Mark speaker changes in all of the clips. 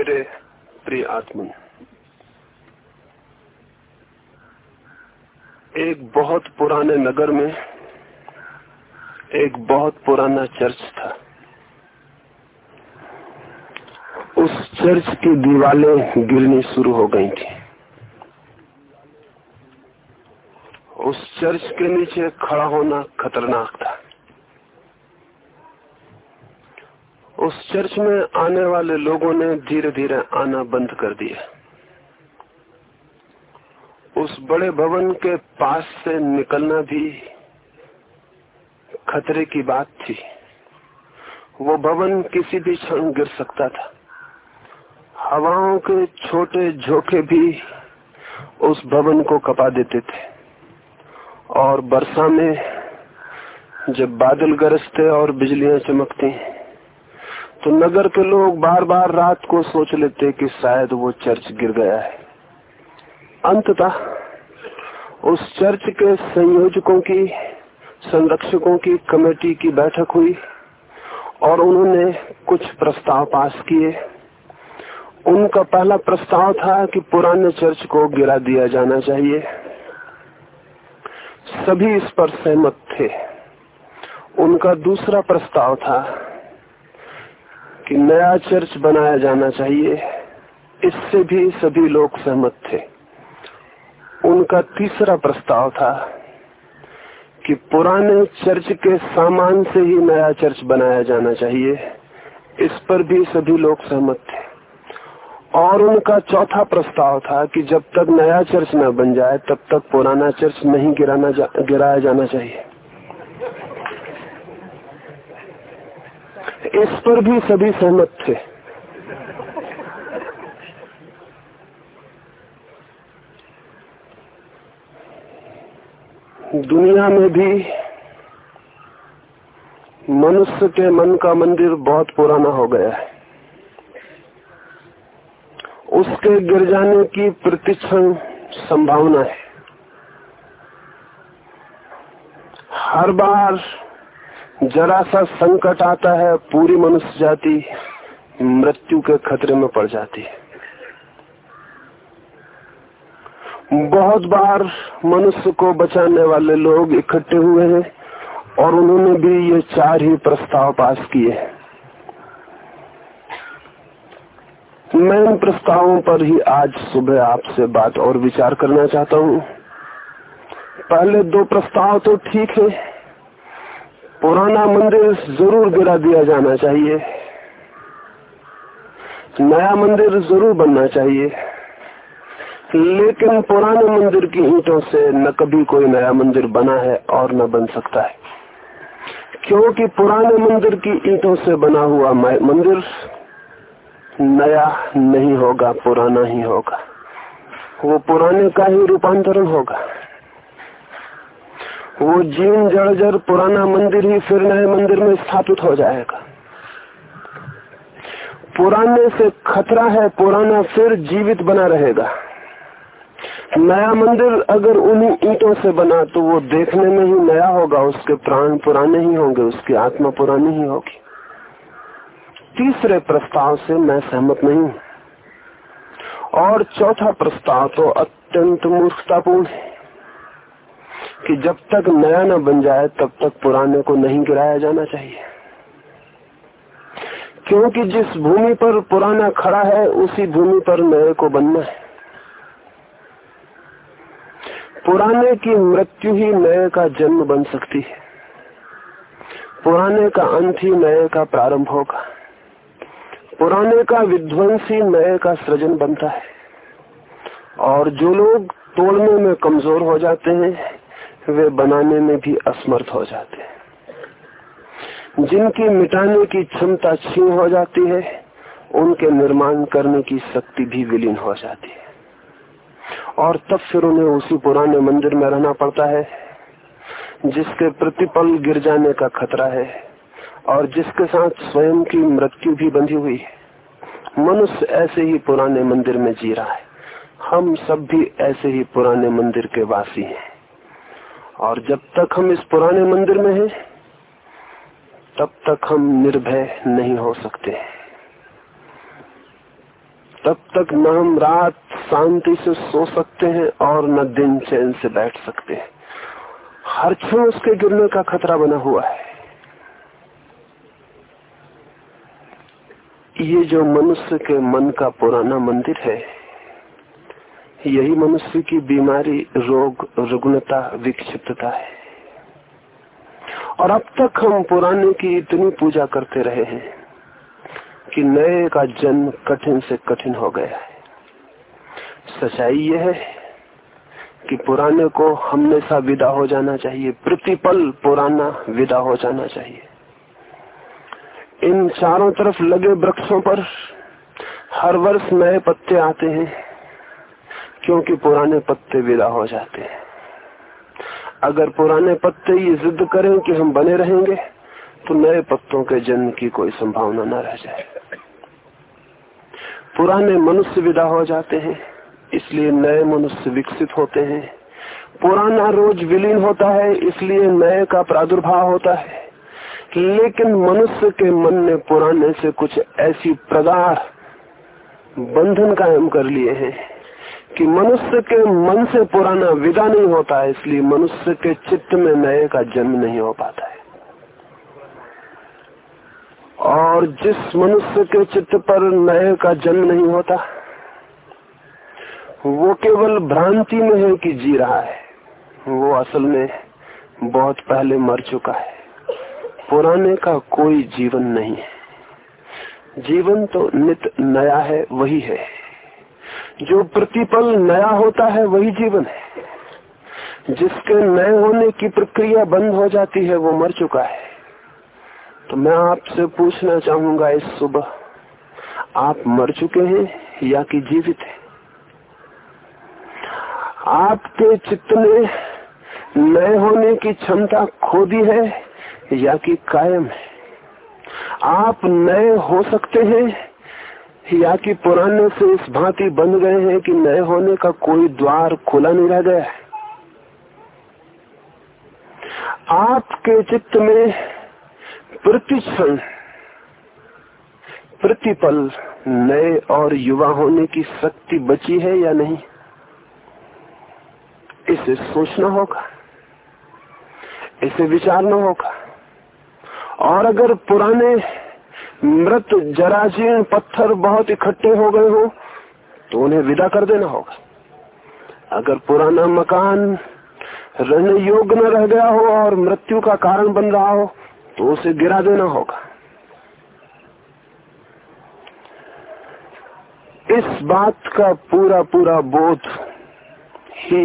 Speaker 1: मेरे प्रिय आत्मन एक बहुत पुराने नगर में एक बहुत पुराना चर्च था। उस चर्च की दीवारें गिरनी शुरू हो गई थी। उस चर्च के नीचे खड़ा होना खतरनाक था। उस चर्च में आने वाले लोगों ने धीरे धीरे आना बंद कर दिया। उस बड़े भवन के पास से निकलना भी खतरे की बात थी। वो भवन किसी भी क्षण गिर सकता था। हवाओं के छोटे झोंके भी उस भवन को कपा देते थे। और वर्षा में जब बादल गरजते और बिजलियाँ चमकती तो नगर के लोग बार बार रात को सोच लेते कि शायद वो चर्च गिर गया है। अंततः उस चर्च के संयोजकों की, संरक्षकों की कमेटी की बैठक हुई और उन्होंने कुछ प्रस्ताव पास किए। उनका पहला प्रस्ताव था कि पुराने चर्च को गिरा दिया जाना चाहिए। सभी इस पर सहमत थे। उनका दूसरा प्रस्ताव था कि नया चर्च बनाया जाना चाहिए। इससे भी सभी लोग सहमत थे। उनका तीसरा प्रस्ताव था कि पुराने चर्च के सामान से ही नया चर्च बनाया जाना चाहिए। इस पर भी सभी लोग सहमत थे। और उनका चौथा प्रस्ताव था कि जब तक नया चर्च न बन जाए तब तक पुराना चर्च नहीं गिराना जा, गिराया जाना चाहिए। इस पर भी सभी सहमत थे। दुनिया में भी मनुष्य के मन का मंदिर बहुत पुराना हो गया है। उसके गिर जाने की प्रतिक्षण संभावना है। हर बार जरा सा संकट आता है, पूरी मनुष्य जाति मृत्यु के खतरे में पड़ जाती है। बहुत बार मनुष्य को बचाने वाले लोग इकट्ठे हुए हैं और उन्होंने भी ये चार ही प्रस्ताव पास किए मैं इन प्रस्तावों पर ही आज सुबह आपसे बात और विचार करना चाहता हूँ। पहले दो प्रस्ताव तो ठीक है पुराना मंदिर ज़रूर गिरा दिया जाना चाहिए। नया मंदिर ज़रूर बनना चाहिए। लेकिन पुराने मंदिर की ईंटों से न कभी कोई नया मंदिर बना है और न बन सकता है। क्योंकि पुराने मंदिर की ईंटों से बना हुआ मंदिर नया नहीं होगा, पुराना ही होगा। वो पुराने का ही रूपांतरण होगा। वो जीवन जड़ पुराना मंदिर ही फिर नए मंदिर में स्थापित हो जाएगा। पुराने से खतरा है, पुराना फिर जीवित बना रहेगा। नया मंदिर अगर उन्हीं ईंटों से बना तो वो देखने में ही नया होगा, उसके प्राण पुराने ही होंगे, उसकी आत्मा पुरानी ही होगी। तीसरे प्रस्ताव से मैं सहमत नहीं और चौथा प्रस्ताव तो अत्यंत मूर्खतापूर्ण है। कि जब तक नया न बन जाए, तब तक पुराने को नहीं गिराया जाना चाहिए। क्योंकि जिस भूमि पर पुराना खड़ा है, उसी भूमि पर नए को बनना है। पुराने की मृत्यु ही नए का जन्म बन सकती है। पुराने का अंत ही नए का प्रारंभ होगा। पुराने का विध्वंस ही नए का सृजन बनता है। और जो लोग तोड़ने में कमज़ोर हो जाते हैं वे बनाने में भी असमर्थ हो जाते हैं। जिनकी मिटाने की क्षमता छीन हो जाती है, उनके निर्माण करने की शक्ति भी विलीन हो जाती है। और तब फिर उन्हें उसी पुराने मंदिर में रहना पड़ता है, जिसके प्रतिपल गिर जाने का खतरा है, और जिसके साथ स्वयं की मृत्यु भी बंधी हुई है। मनुष्य ऐसे ही पुराने मंदिर में जी रहा है। हम सब भी ऐसे ही पुराने मंदिर के वासी हैं। और जब तक हम इस पुराने मंदिर में हैं, तब तक हम निर्भय नहीं हो सकते। तब तक न हम रात शांति से सो सकते हैं और न दिन चैन से बैठ सकते हैं। हर क्षण उसके गिरने का खतरा बना हुआ है। ये जो मनुष्य के मन का पुराना मंदिर है यही मनुष्य की बीमारी रोग, रुग्णता विक्षिप्तता है। और अब तक हम पुराने की इतनी पूजा करते रहे हैं कि नए का जन्म कठिन से कठिन हो गया है। सच्चाई यह है कि पुराने को हमेशा विदा हो जाना चाहिए, प्रतिपल पुराना विदा हो जाना चाहिए। इन चारों तरफ़ लगे वृक्षों पर हर वर्ष नए पत्ते आते हैं। क्योंकि पुराने पत्ते विदा हो जाते हैं। अगर पुराने पत्ते ये जिद करें कि हम बने रहेंगे तो नए पत्तों के जन्म की कोई संभावना न रह जाए। पुराने मनुष्य विदा हो जाते हैं, इसलिए नए मनुष्य विकसित होते हैं। पुराना रोज विलीन होता है, इसलिए नए का प्रादुर्भाव होता है। लेकिन मनुष्य के मन ने पुराने से कुछ ऐसी प्रगाढ़ बंधन कायम कर लिए हैं कि मनुष्य के मन से पुराना विदा नहीं होता है, इसलिए मनुष्य के चित्त में नए का जन्म नहीं हो पाता है। और जिस मनुष्य के चित्त पर नए का जन्म नहीं होता, वो केवल भ्रांति में है कि जी रहा है। वो असल में बहुत पहले मर चुका है। पुराने का कोई जीवन नहीं है। जीवन तो नित नया है, वही है। जो प्रतिपल नया होता है, वही जीवन है। जिसके नए होने की प्रक्रिया बंद हो जाती है, वो मर चुका है। तो मैं आपसे पूछना चाहूँगा इस सुबह, आप मर चुके हैं या कि जीवित हैं? आपके चित्त ने नए होने की क्षमता खो दी है या कि कायम है? आप नए हो सकते हैं या कि पुराने से इस भांति बन गए हैं कि नए होने का कोई द्वार खुला नहीं रह गया है। आपके चित्त में प्रतिक्षण, प्रतिपल नए और युवा होने की शक्ति बची है या नहीं? इसे सोचना होगा, इसे विचारना होगा। और अगर पुराने मृत जराजीर्ण पत्थर बहुत इकट्ठे हो गए हो तो उन्हें विदा कर देना होगा। अगर पुराना मकान रहने योग्य न रह गया हो और मृत्यु का कारण बन रहा हो तो उसे गिरा देना होगा। इस बात का पूरा पूरा बोध ही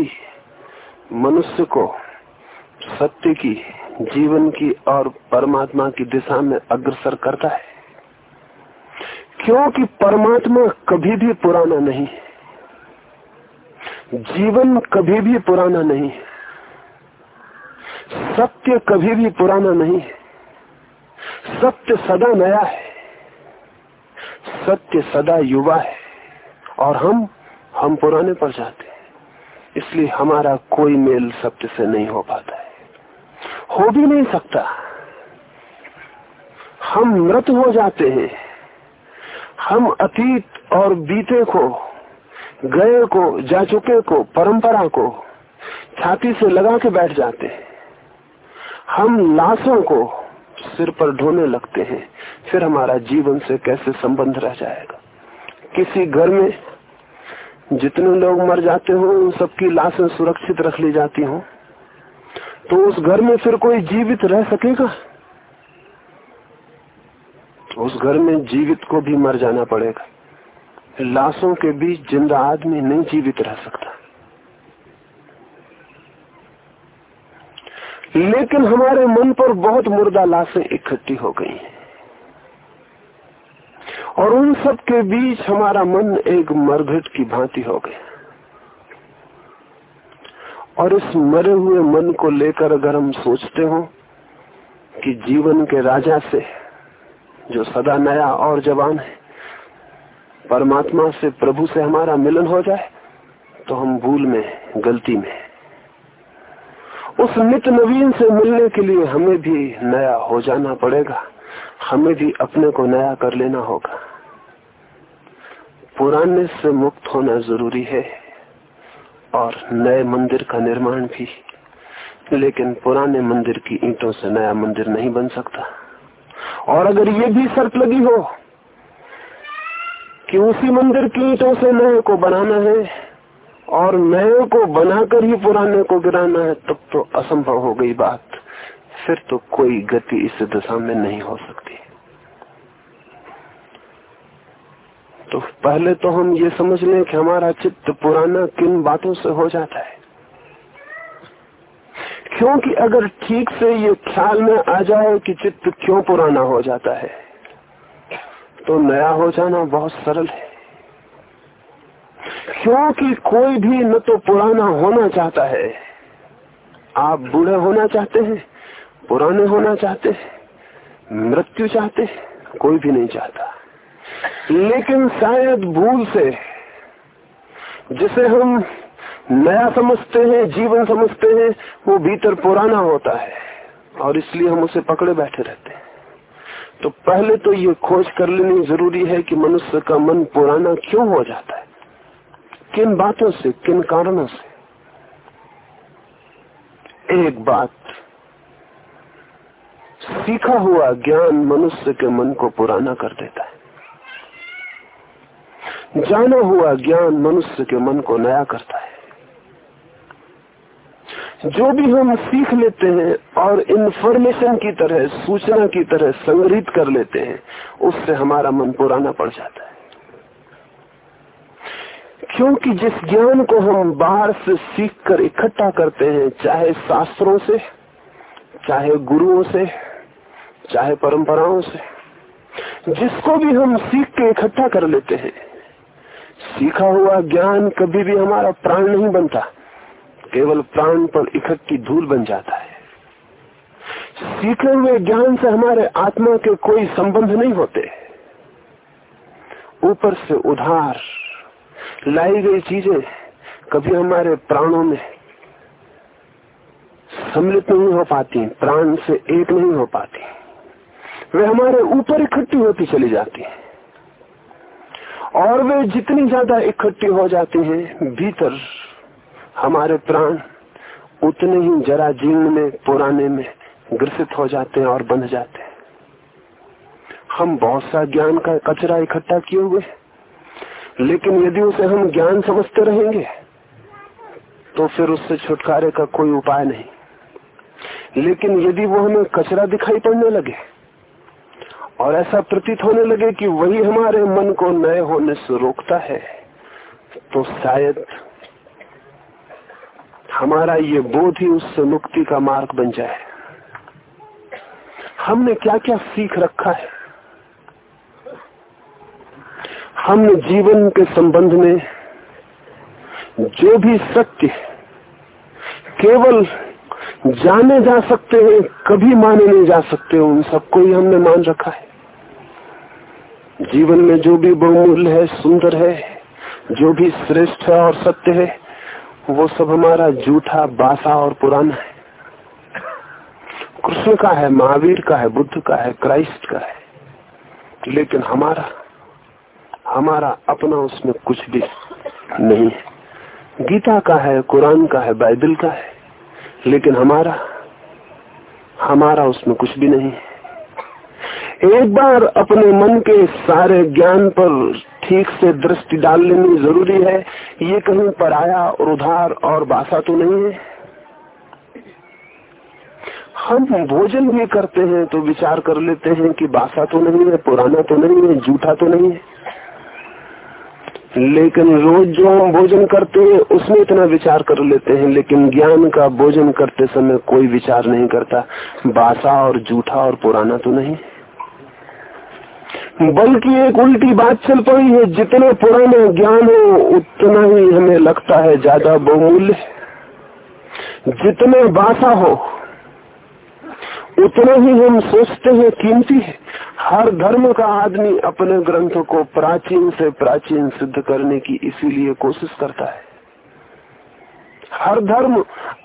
Speaker 1: मनुष्य को सत्य की, जीवन की और परमात्मा की दिशा में अग्रसर करता है। क्योंकि परमात्मा कभी भी पुराना नहीं जीवन कभी भी पुराना नहीं सत्य कभी भी पुराना नहीं है। सत्य सदा नया है। सत्य सदा युवा है। और हम हम पुराने पर जाते हैं। इसलिए हमारा कोई मेल सत्य से नहीं हो पाता है। हो भी नहीं सकता। हम मृत हो जाते हैं। हम अतीत और बीते को, गए को, जा चुके को, परंपरा को, छाती से लगा के बैठ जाते हैं। हम लाशों को सिर पर ढोने लगते हैं। फिर हमारा जीवन से कैसे संबंध रह जाएगा? किसी घर में जितने लोग मर जाते हो, उन सबकी लाशें सुरक्षित रख ली जाती हो। तो उस घर में फिर कोई जीवित रह सकेगा? उस घर में जीवित को भी मर जाना पड़ेगा। लाशों के बीच ज़िंदा आदमी नहीं जीवित रह सकता। लेकिन हमारे मन पर बहुत मुर्दा लाशें इकट्ठी हो गई हैं। और उन सब के बीच हमारा मन एक मरघट की भांति हो गया। और इस मरे हुए मन को लेकर अगर हम सोचते हो कि जीवन के राजा से जो सदा नया और जवान है। परमात्मा से प्रभु से हमारा मिलन हो जाए तो हम भूल में गलती में उस नित नवीन से मिलने के लिए हमें भी नया हो जाना पड़ेगा। हमें भी अपने को नया कर लेना होगा। पुराने से मुक्त होना ज़रूरी है, और नए मंदिर का निर्माण भी। लेकिन पुराने मंदिर की ईंटों से नया मंदिर नहीं बन सकता। और अगर ये भी शर्त लगी हो कि उसी मंदिर की ईटों से नए को बनाना है और नए को बनाकर ही पुराने को गिराना है, तब तो असंभव हो गई बात। फिर तो कोई गति इस दिशा में नहीं हो सकती। तो पहले तो हम ये समझ लें कि हमारा चित्त पुराना किन बातों से हो जाता है। क्योंकि अगर ठीक से ये ख्याल में आ जाए कि चित्त क्यों पुराना हो जाता है तो नया हो जाना बहुत सरल है। क्योंकि कोई भी न तो पुराना होना चाहता है। आप बूढ़े होना चाहते हैं, पुराने होना चाहते हैं, मृत्यु चाहते हैं, कोई भी नहीं चाहता। लेकिन शायद भूल से, जिसे हम नया समझते हैं, जीवन समझते हैं, वो भीतर पुराना होता है। और इसलिए हम उसे पकड़े बैठे रहते हैं। तो पहले तो ये खोज कर लेनी ज़रूरी है कि मनुष्य का मन पुराना क्यों हो जाता है? किन बातों से, किन कारणों से? एक बात। सीखा हुआ ज्ञान मनुष्य के मन को पुराना कर देता है। जाना हुआ ज्ञान मनुष्य के मन को नया करता है। जो भी हम सीख लेते हैं और इंफॉर्मेशन की तरह, सूचना की तरह संग्रहित कर लेते हैं, उससे हमारा मन पुराना पड़ जाता है। क्योंकि जिस ज्ञान को हम बाहर से सीख कर इकट्ठा करते हैं, चाहे शास्त्रों से, चाहे गुरुओं से, चाहे परंपराओं से, जिसको भी हम सीख के इकट्ठा कर लेते हैं, सीखा हुआ ज्ञान कभी भी हमारा प्राण नहीं बनता। केवल प्राण पर इकट्ठी धूल बन जाता है। सीखे हुए ज्ञान से हमारे आत्मा के कोई संबंध नहीं होते। ऊपर से उधार, लाई गई चीज़ें कभी हमारे प्राणों में सम्मिलित नहीं हो पाती, प्राण से एक नहीं हो पाती। वे हमारे ऊपर इकट्ठी होती चली जाती है। और वे जितनी ज़्यादा इकट्ठी हो जाती हैं, भीतर हमारे प्राण उतने ही जरा जीर्ण में, पुराने में ग्रसित हो जाते हैं और बंध जाते हैं। हम बहुत सा ज्ञान का कचरा इकट्ठा किए हुए लेकिन यदि उसे हम ज्ञान समझते रहेंगे तो फिर उससे छुटकारे का कोई उपाय नहीं। लेकिन यदि वो हमें कचरा दिखाई पड़ने लगे, और ऐसा प्रतीत होने लगे कि वही हमारे मन को नए होने से रोकता है तो शायद हमारा ये बोध ही उससे मुक्ति का मार्ग बन जाए। हमने क्या क्या सीख रखा है? हमने जीवन के संबंध में जो भी सत्य केवल जाने जा सकते हैं, कभी माने नहीं जा सकते, उन सबको ही हमने मान रखा है। जीवन में जो भी बहुमूल्य है, सुंदर है, जो भी श्रेष्ठ है और सत्य है वो सब हमारा जूठा बासा और पुराना है। कृष्ण का है, महावीर का है, बुद्ध का है, क्राइस्ट का है। लेकिन हमारा हमारा अपना उसमें कुछ भी नहीं है। गीता का है, कुरान का है, बाइबल का है, लेकिन हमारा हमारा उसमें कुछ भी नहीं है। एक बार अपने मन के सारे ज्ञान पर ठीक से दृष्टि डाल लेनी ज़रूरी है। ये कहीं पर आया और उधार और बासा तो नहीं है। हम भोजन भी करते हैं तो विचार कर लेते हैं कि बासा तो नहीं है, पुराना तो नहीं है झूठा तो नहीं है। लेकिन रोज जो हम भोजन करते हैं, उसमें इतना विचार कर लेते हैं, लेकिन ज्ञान का भोजन करते समय कोई विचार नहीं करता। बासा और जूठा और पुराना तो नहीं बल्कि एक उल्टी बात चल पड़ी है, जितना पुराना ज्ञान हो, उतना ही हमें लगता है ज़्यादा बहुमूल्य जितना बासा हो, उतना ही हम सोचते हैं कीमती है। हर धर्म का आदमी अपने ग्रंथ को प्राचीन से प्राचीन सिद्ध करने की इसीलिए कोशिश करता है। हर धर्म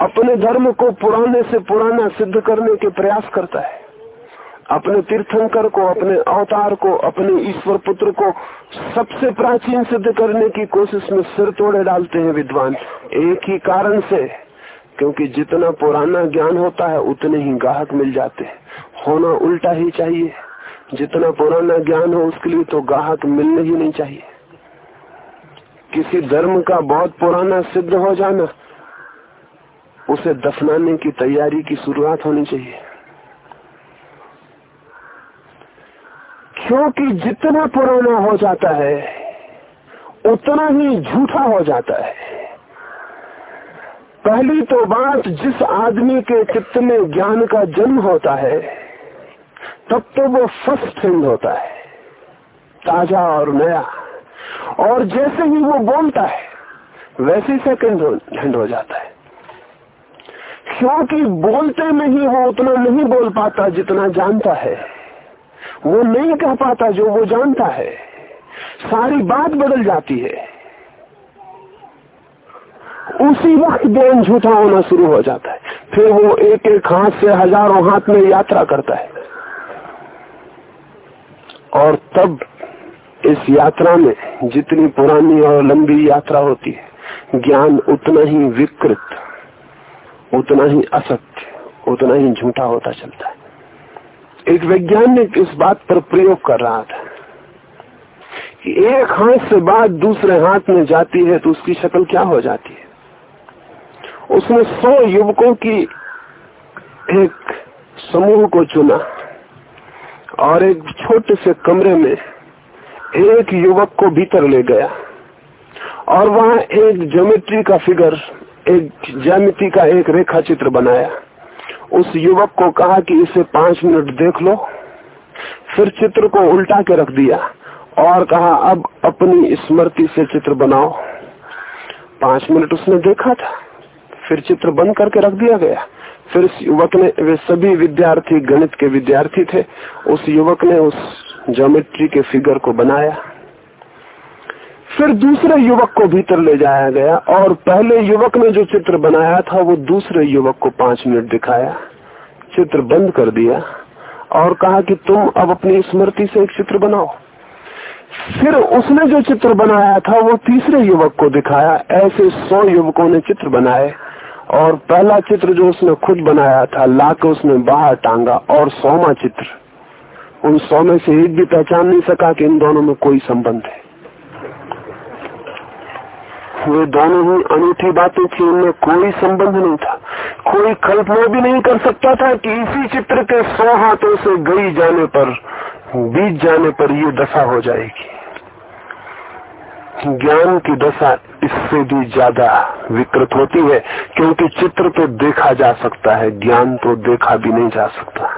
Speaker 1: अपने धर्म को पुराने से पुराना सिद्ध करने के प्रयास करता है। अपने तीर्थंकर को, अपने अवतार को, अपने ईश्वर पुत्र को सबसे प्राचीन सिद्ध करने की कोशिश में सिर तोड़े डालते हैं विद्वान। एक ही कारण से, क्योंकि जितना पुराना ज्ञान होता है, उतने ही ग्राहक मिल जाते हैं। होना उल्टा ही चाहिए। जितना पुराना ज्ञान हो उसके लिए तो ग्राहक मिलने ही नहीं चाहिए। किसी धर्म का बहुत पुराना सिद्ध हो जाना, उसे दफनाने की तैयारी की शुरुआत होनी चाहिए। क्योंकि जितना पुराना हो जाता है, उतना ही झूठा हो जाता है। पहली तो बात जिस आदमी के चित्त में ज्ञान का जन्म होता है, तब तो वो फ़र्स्ट हैंड होता है, ताज़ा और नया। और जैसे ही वो बोलता है, वैसे सेकंड हैंड हो जाता है। क्योंकि बोलते में ही वो उतना नहीं बोल पाता जितना जानता है। वो नहीं कह पाता जो वो जानता है। सारी बात बदल जाती है। उसी वक्त ज्ञान झूठा होना शुरू हो जाता है। फिर वो एक एक हाथ से हज़ारों हाथ में यात्रा करता है। और तब इस यात्रा में जितनी पुरानी और लंबी यात्रा होती है, ज्ञान उतना ही विकृत, उतना ही असत्य, उतना ही झूठा होता चलता है। एक वैज्ञानिक इस बात पर प्रयोग कर रहा था कि एक हाथ से बात दूसरे हाथ में जाती है तो उसकी शक्ल क्या हो जाती है? उसने सौ युवकों की एक समूह को चुना और एक छोटे से कमरे में एक युवक को भीतर ले गया और वहाँ एक ज्योमेट्री का फिगर, एक ज्यामिति का एक रेखा चित्र बनाया। उस युवक को कहा कि इसे पाँच मिनट देख लो। फिर चित्र को उल्टा के रख दिया और कहा, अब अपनी स्मृति से चित्र बनाओ। पाँच मिनट उसने देखा था। फिर चित्र बंद करके रख दिया गया। फिर उस युवक ने, वे सभी विद्यार्थी गणित के विद्यार्थी थे। उस युवक ने उस ज्योमेट्री के फिगर को बनाया। फिर दूसरे युवक को भीतर ले जाया गया और पहले युवक ने जो चित्र बनाया था, वो दूसरे युवक को पाँच मिनट दिखाया, चित्र बंद कर दिया और कहा कि तुम अब अपनी स्मृति से एक चित्र बनाओ। फिर उसने जो चित्र बनाया था, वो तीसरे युवक को दिखाया। ऐसे सौ युवकों ने चित्र बनाए और पहला चित्र जो उसने खुद बनाया था ला के उसने बाहर टांगा और सौमा चित्र। उन सौ में से एक भी पहचान नहीं सका कि इन दोनों में कोई संबंध है। वे दोनों ही अनूठी बातें थी उनमें कोई संबंध नहीं था। कोई कल्पना भी नहीं कर सकता था कि इसी चित्र के सौ हाथों से गई जाने पर, बीत जाने पर ये दशा हो जाएगी। ज्ञान की दशा इससे भी ज़्यादा विकृत होती है, क्योंकि चित्र तो देखा जा सकता है, ज्ञान तो देखा भी नहीं जा सकता।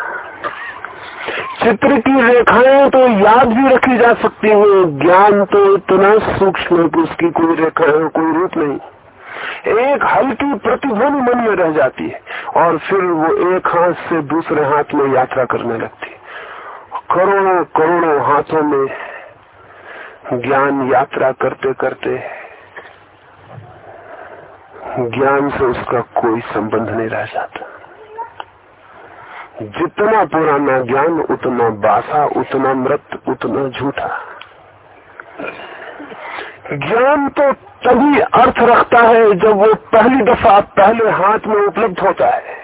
Speaker 1: चित्र की रेखाएँ तो याद भी रखी जा सकती है। ज्ञान तो इतना सूक्ष्म है कि उसकी कोई रेखाएँ कोई रूप नहीं। एक हल्की प्रतिध्वनि मन में रह जाती है और फिर वो एक हाथ से दूसरे हाथ में यात्रा करने लगती है। करोड़ों करोड़ों हाथों में ज्ञान यात्रा करते करते ज्ञान से उसका कोई संबंध नहीं रह जाता। जितना पुराना ज्ञान, उतना बासा, उतना मृत, उतना झूठा। ज्ञान तो तभी अर्थ रखता है जब वो पहली दफ़ा पहले हाथ में उपलब्ध होता है।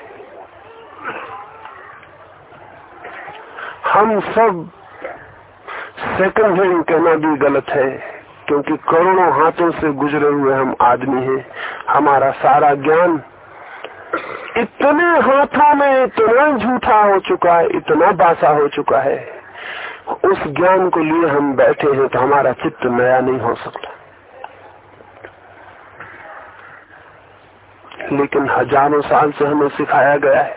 Speaker 1: हम सब सेकंड हैंड कहना भी गलत है, क्योंकि करोड़ों हाथों से गुजरे हुए हम आदमी हैं। हमारा सारा ज्ञान इतने हाथों में इतना झूठा हो चुका है, इतना बासा हो चुका है। उस ज्ञान को लिए हम बैठे हैं तो हमारा चित्त नया नहीं हो सकता। लेकिन हज़ारों साल से हमें सिखाया गया है,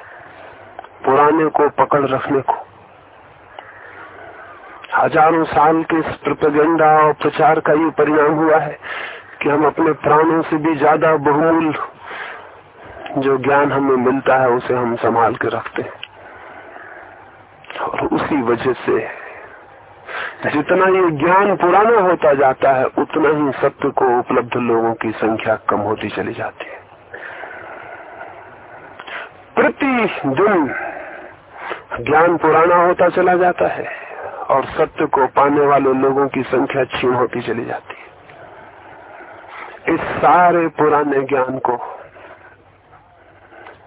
Speaker 1: पुराने को पकड़ रखने को। हज़ारों साल के इस प्रोपेगेंडा और प्रचार का ये परिणाम हुआ है कि हम अपने प्राणों से भी ज़्यादा बहुमूल जो ज्ञान हमें मिलता है, उसे हम संभाल के रखते हैं। और उसी वजह से जितना ये ज्ञान पुराना होता जाता है, उतना ही सत्य को उपलब्ध लोगों की संख्या कम होती चली जाती है। प्रति दिन ज्ञान पुराना होता चला जाता है और सत्य को पाने वाले लोगों की संख्या छीन होती चली जाती है। इस सारे पुराने ज्ञान को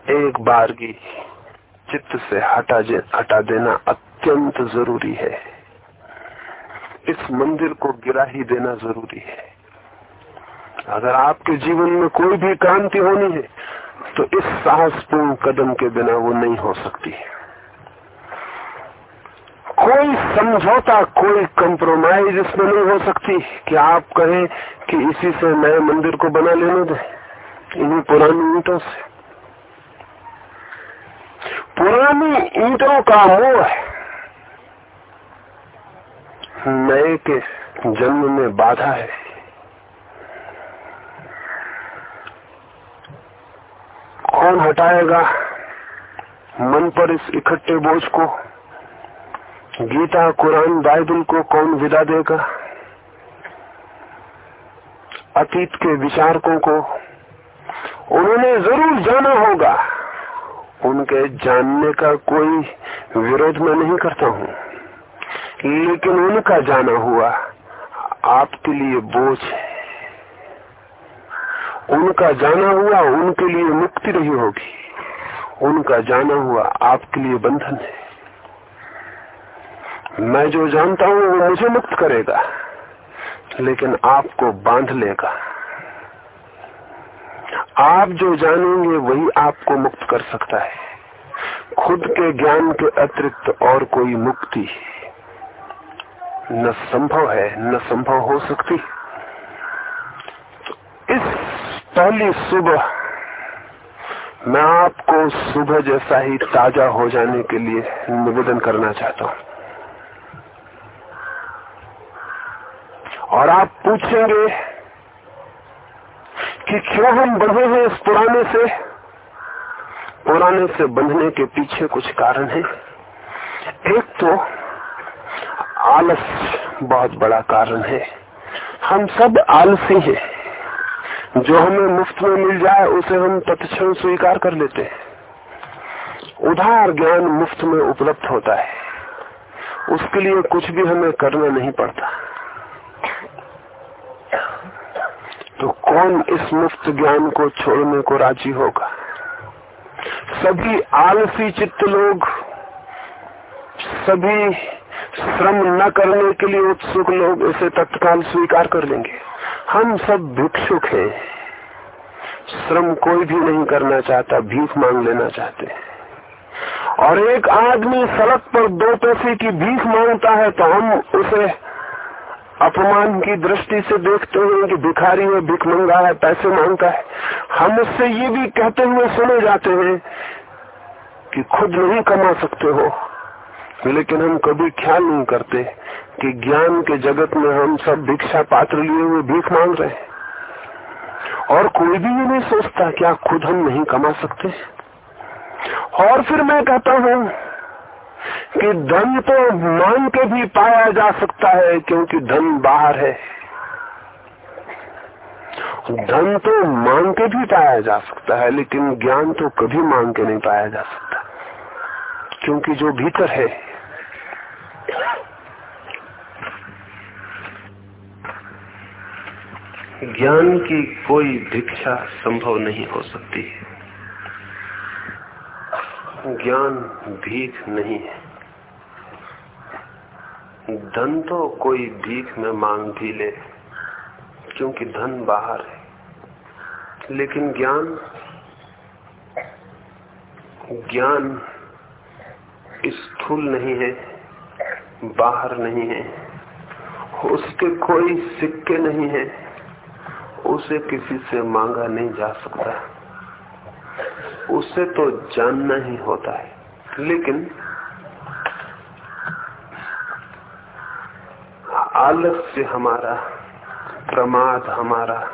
Speaker 1: एक बार की चित्त से हटा हटा देना अत्यंत ज़रूरी है। इस मंदिर को गिरा ही देना ज़रूरी है। अगर आपके जीवन में कोई भी क्रांति होनी है तो इस साहसपूर्ण कदम के बिना वो नहीं हो सकती। है कोई समझौता, कोई कंप्रोमाइज इसमें नहीं हो सकती कि आप कहें कि इसी से नए मंदिर को बना लेने दे। इन्हीं पुरानी ईटों से। पुरानी ईटों का मोह नए के जन्म में बाधा है। कौन हटाएगा मन पर इस इकट्ठे बोझ को? गीता, कुरान, बाइबल को कौन विदा देगा? अतीत के विचारकों को उन्होंने ज़रूर जाना होगा। उनके जानने का कोई विरोध मैं नहीं करता हूँ। लेकिन उनका जाना हुआ आपके लिए बोझ है। उनका जाना हुआ उनके लिए मुक्ति रही होगी। उनका जाना हुआ आपके लिए बंधन है। मैं जो जानता हूँ वो मुझे मुक्त करेगा, लेकिन आपको बाँध लेगा। आप जो जानेंगे वही आपको मुक्त कर सकता है। खुद के ज्ञान के अतिरिक्त और कोई मुक्ति न संभव है, न संभव हो सकती। तो इस पहली सुबह मैं आपको सुबह जैसा ही ताज़ा हो जाने के लिए निवेदन करना चाहता हूँ। और आप पूछेंगे कि क्यों हम बंधे हैं इस पुराने से? पुराने से बंधने के पीछे कुछ कारण है। एक तो आलस बहुत बड़ा कारण है। हम सब आलसी हैं। जो हमें मुफ़्त में मिल जाए, उसे हम तत्क्षण स्वीकार कर लेते हैं। उधार ज्ञान मुफ़्त में उपलब्ध होता है। उसके लिए कुछ भी हमें करना नहीं पड़ता। तो कौन इस मुफ़्त ज्ञान को छोड़ने को राज़ी होगा? सभी आलसी चित्त लोग, सभी श्रम न करने के लिए उत्सुक लोग इसे तत्काल स्वीकार कर लेंगे। हम सब भिक्षुक हैं। श्रम कोई भी नहीं करना चाहता, भीख मांग लेना चाहते हैं। और एक आदमी सड़क पर दो पैसे की भीख माँगता है तो हम उसे अपमान की दृष्टि से देखते हुए कि भिखारी है भिख मंगा है, पैसे माँगता है। हम उससे ये भी कहते हुए सुने जाते हैं कि खुद नहीं कमा सकते हो, लेकिन हम कभी ख्याल नहीं करते कि ज्ञान के जगत में हम सब भिक्षा पात्र लिए हुए भीख मांग रहे हैं। और कोई भी ये नहीं सोचता क्या खुद हम नहीं कमा सकते। और फिर मैं कहता हूँ कि धन तो मान के भी पाया जा सकता है क्योंकि धन बाहर है। धन तो मांग के भी पाया जा सकता है, लेकिन ज्ञान तो कभी मांग के नहीं पाया जा सकता। क्योंकि जो भीतर है, ज्ञान की कोई भिक्षा संभव नहीं हो सकती। ज्ञान भीख नहीं है। धन तो कोई भीख में मांग भी ले, क्योंकि धन बाहर है। लेकिन ज्ञान ज्ञान स्थूल नहीं है, बाहर नहीं है। उसके कोई सिक्के नहीं है, उसे किसी से मांगा नहीं जा सकता। उसे तो जानना ही होता है। लेकिन आलस्य हमारा, प्रमाद हमारा,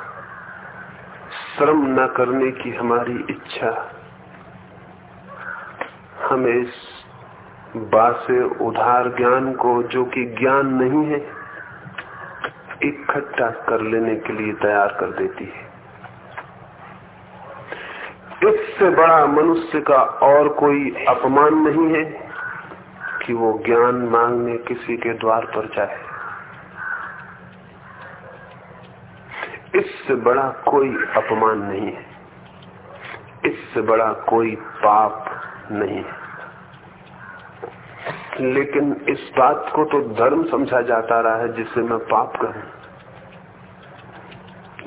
Speaker 1: श्रम न करने की हमारी इच्छा हमें इस बासे उधार ज्ञान को, जो कि ज्ञान नहीं है, इकट्ठा कर लेने के लिए तैयार कर देती है। इससे बड़ा मनुष्य का और कोई अपमान नहीं है कि वो ज्ञान मांगने किसी के द्वार पर जाए। इससे बड़ा कोई अपमान नहीं है। इससे बड़ा कोई पाप नहीं है। लेकिन इस बात को तो धर्म समझा जाता रहा है जिसे मैं पाप कहूँ।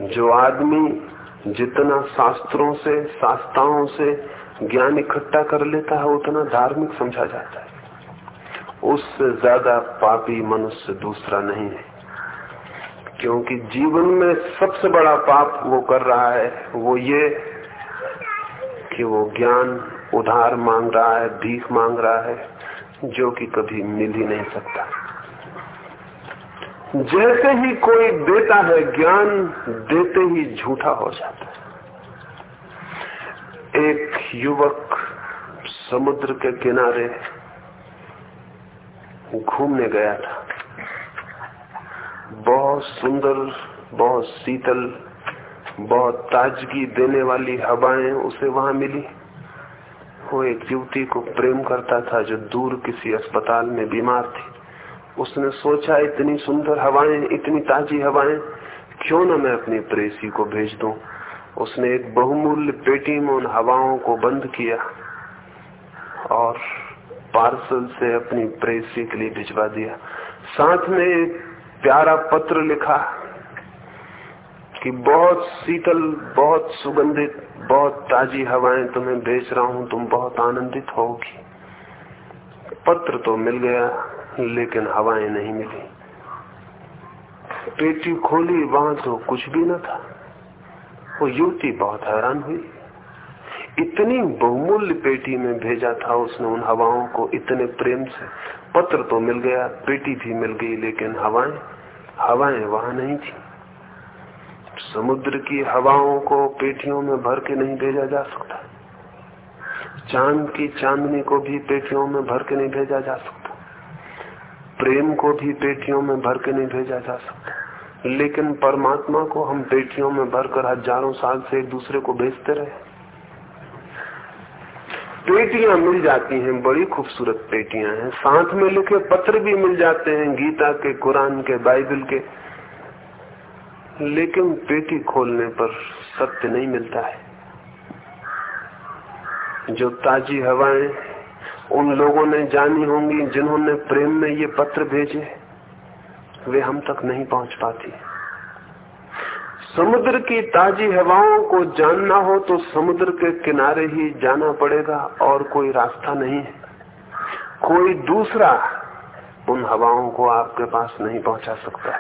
Speaker 1: जो आदमी जितना शास्त्रों से, शास्त्राओं से ज्ञान इकट्ठा कर लेता है, उतना धार्मिक समझा जाता है। उससे ज़्यादा पापी मनुष्य दूसरा नहीं है। क्योंकि जीवन में सबसे बड़ा पाप वो कर रहा है, वो ये कि वो ज्ञान उधार मांग रहा है, भीख मांग रहा है, जो कि कभी मिल ही नहीं सकता। जैसे ही कोई देता है ज्ञान, देते ही झूठा हो जाता है। एक युवक समुद्र के किनारे घूमने गया था। बहुत सुंदर, बहुत शीतल, बहुत ताजगी देने वाली हवाएँ उसे वहाँ मिली। वो एक युवती को प्रेम करता था जो दूर किसी अस्पताल में बीमार थी। उसने सोचा, इतनी सुंदर हवाएँ, इतनी ताजी हवाएँ, क्यों ना मैं अपनी प्रेसी को भेज दूँ? उसने एक बहुमूल्य पेटी में उन हवाओं को बंद किया और पार्सल से अपनी प्रेसी के लिए भिजवा दिया। साथ में प्यारा पत्र लिखा कि, बहुत शीतल, बहुत सुगंधित, बहुत ताजी हवाएँ तुम्हें भेज रहा हूँ, तुम बहुत आनंदित होगी। पत्र तो मिल गया। लेकिन हवाएँ नहीं मिली। पेटी खोली, वहाँ तो कुछ भी न था। वो युवती बहुत हैरान हुई। इतनी बहुमूल्य पेटी में भेजा था उसने उन हवाओं को, इतने प्रेम से। पत्र तो मिल गया, पेटी भी मिल गई, लेकिन हवाएँ हवाएँ वहाँ नहीं थी। समुद्र की हवाओं को पेटियों में भर के नहीं भेजा जा सकता। चाँद की चांदनी को भी पेटियों में भर के नहीं भेजा जा सकता। प्रेम को भी पेटियों में भर के नहीं भेजा जा सकता। लेकिन परमात्मा को हम पेटियों में भरकर हज़ारों साल से एक दूसरे को भेजते रहे। पेटियाँ मिल जाती हैं, बड़ी खूबसूरत पेटियाँ हैं। साथ में लिखे पत्र भी मिल जाते हैं, गीता के, कुरान के, बाइबल के। लेकिन पेटी खोलने पर सत्य नहीं मिलता है। जो ताजी हवाएँ उन लोगों ने जानी होंगी जिन्होंने प्रेम में ये पत्र भेजे। वे हम तक नहीं पहुँच पाती। समुद्र की ताजी हवाओं को जानना हो तो समुद्र के किनारे ही जाना पड़ेगा और कोई रास्ता नहीं है। कोई दूसरा उन हवाओं को आपके पास नहीं पहुँचा सकता।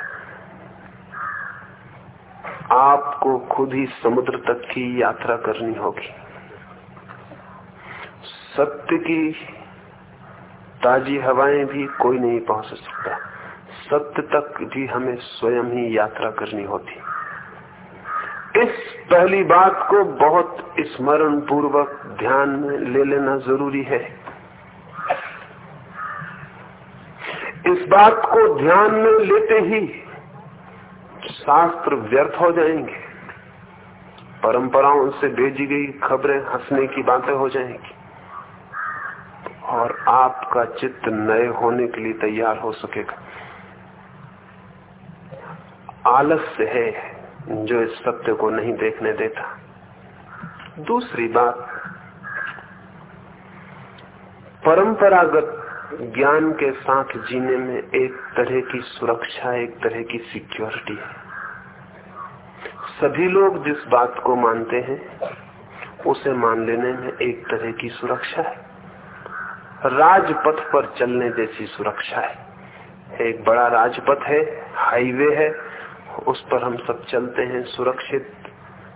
Speaker 1: आपको खुद ही समुद्र तक की यात्रा करनी होगी। सत्य की ताजी हवाएँ भी कोई नहीं पहुँच सकता। सत्य तक भी हमें स्वयं ही यात्रा करनी होती। इस पहली बात को बहुत स्मरण पूर्वक ध्यान में ले लेना ज़रूरी है। इस बात को ध्यान में लेते ही शास्त्र व्यर्थ हो जाएँगे। परंपराओं से भेजी गई खबरें हंसने की बातें हो जाएँगी। और आपका चित्त नए होने के लिए तैयार हो सकेगा। आलस्य है जो इस सत्य को नहीं देखने देता। दूसरी बात, परंपरागत ज्ञान के साथ जीने में एक तरह की सुरक्षा, एक तरह की सिक्योरिटी है। सभी लोग जिस बात को मानते हैं, उसे मान लेने में एक तरह की सुरक्षा है। राजपथ पर चलने जैसी सुरक्षा है। एक बड़ा राजपथ है, हाईवे है, उस पर हम सब चलते हैं, सुरक्षित,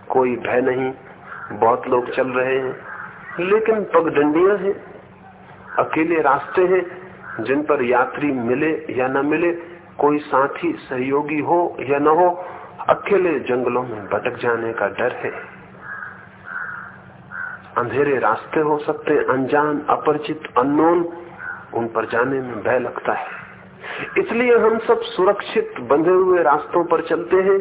Speaker 1: कोई भय नहीं, बहुत लोग चल रहे हैं, लेकिन पगडंडियाँ हैं, अकेले रास्ते हैं, जिन पर यात्री मिले या न मिले, कोई साथी, सहयोगी हो या न हो, अकेले जंगलों में भटक जाने का डर है। अंधेरे रास्ते हो सकते, अनजान, अपरिचित अननोन उन पर जाने में भय लगता है। इसलिए हम सब सुरक्षित, बंधे हुए रास्तों पर चलते हैं,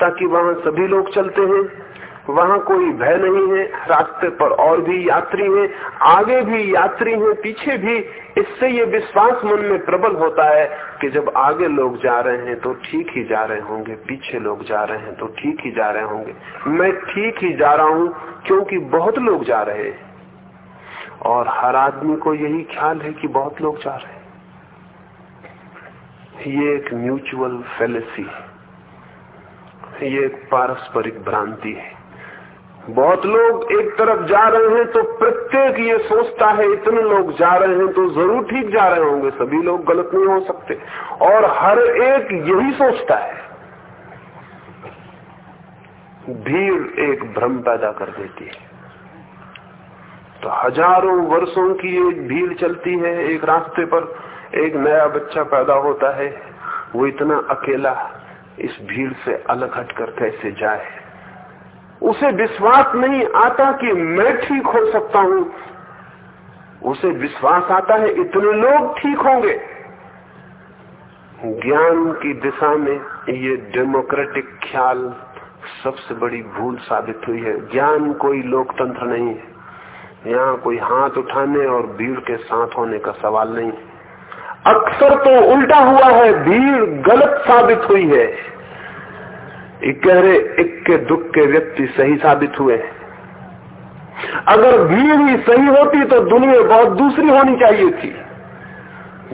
Speaker 1: ताकि वहाँ सभी लोग चलते हैं। वहाँ कोई भय नहीं है, रास्ते पर और भी यात्री हैं, आगे भी यात्री हैं, पीछे भी। इससे ये विश्वास मन में प्रबल होता है कि जब आगे लोग जा रहे हैं तो ठीक ही जा रहे होंगे, पीछे लोग जा रहे हैं तो ठीक ही जा रहे होंगे। मैं ठीक ही जा रहा हूँ क्योंकि बहुत लोग जा रहे हैं। और हर आदमी को यही ख्याल है कि बहुत लोग जा रहे हैं। ये एक म्यूचुअल फेलेसी है। ये एक पारस्परिक भ्रांति है। बहुत लोग एक तरफ़ जा रहे हैं तो प्रत्येक ये सोचता है, इतने लोग जा रहे हैं तो ज़रूर ठीक जा रहे होंगे। सभी लोग गलत नहीं हो सकते। और हर एक यही सोचता है। भीड़ एक भ्रम पैदा कर देती है। तो हज़ारों वर्षों की एक भीड़ चलती है एक रास्ते पर। एक नया बच्चा पैदा होता है, वो इतना अकेला इस भीड़ से अलग हटकर कैसे जाए? उसे विश्वास नहीं आता कि मैं ठीक हो सकता हूँ। उसे विश्वास आता है इतने लोग ठीक होंगे। ज्ञान की दिशा में ये डेमोक्रेटिक ख्याल सबसे बड़ी भूल साबित हुई है। ज्ञान कोई लोकतंत्र नहीं है। यहाँ कोई हाथ उठाने और भीड़ के साथ होने का सवाल नहीं। अक्सर तो उल्टा हुआ है, भीड़ गलत साबित हुई है। इकहरे इक्के दुख के व्यक्ति सही साबित हुए हैं। अगर भीड़ ही सही होती तो दुनिया बहुत दूसरी होनी चाहिए थी।